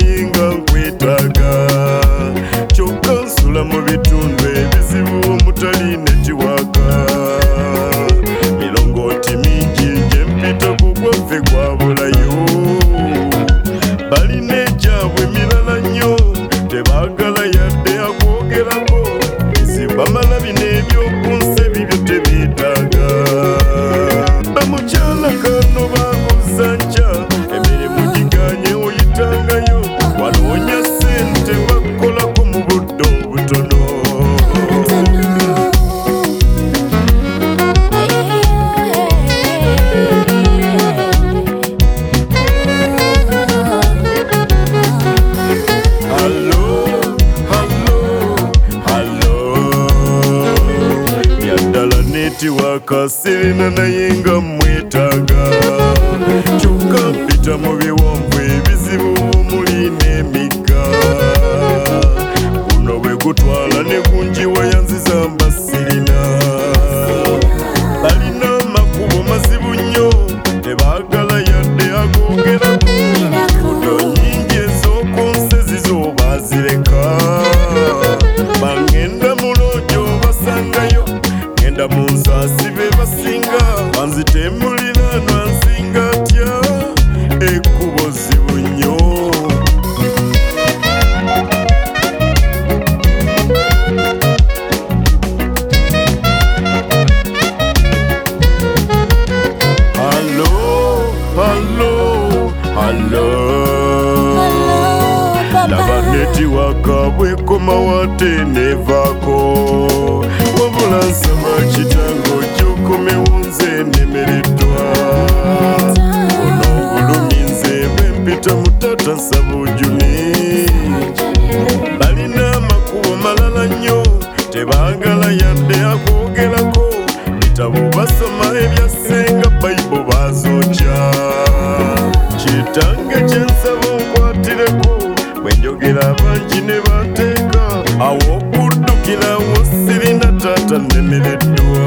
ingakwetaaga kyokkansula mu bitundu ebizibu omutali nekiwaga milongooti mingi gyempita kugwaffe gwabulayo balina makasiri nanayenga mwetaga kyokka mpita mubiwa. tiwaka bwekomawo ate nevaako wabula nsaba kitango gyokomewo nze nemereddwa ono obulumi nze bwempita mutata nsabujuni balina amakubo malala nnyo tebaagala yadde akwogerako. Bitabo basoma ebyasenga bayibo bazokya. Kitange kyensaba baddukira bangi ne bateeka aw'okuddukira wosirina taata nemereddwa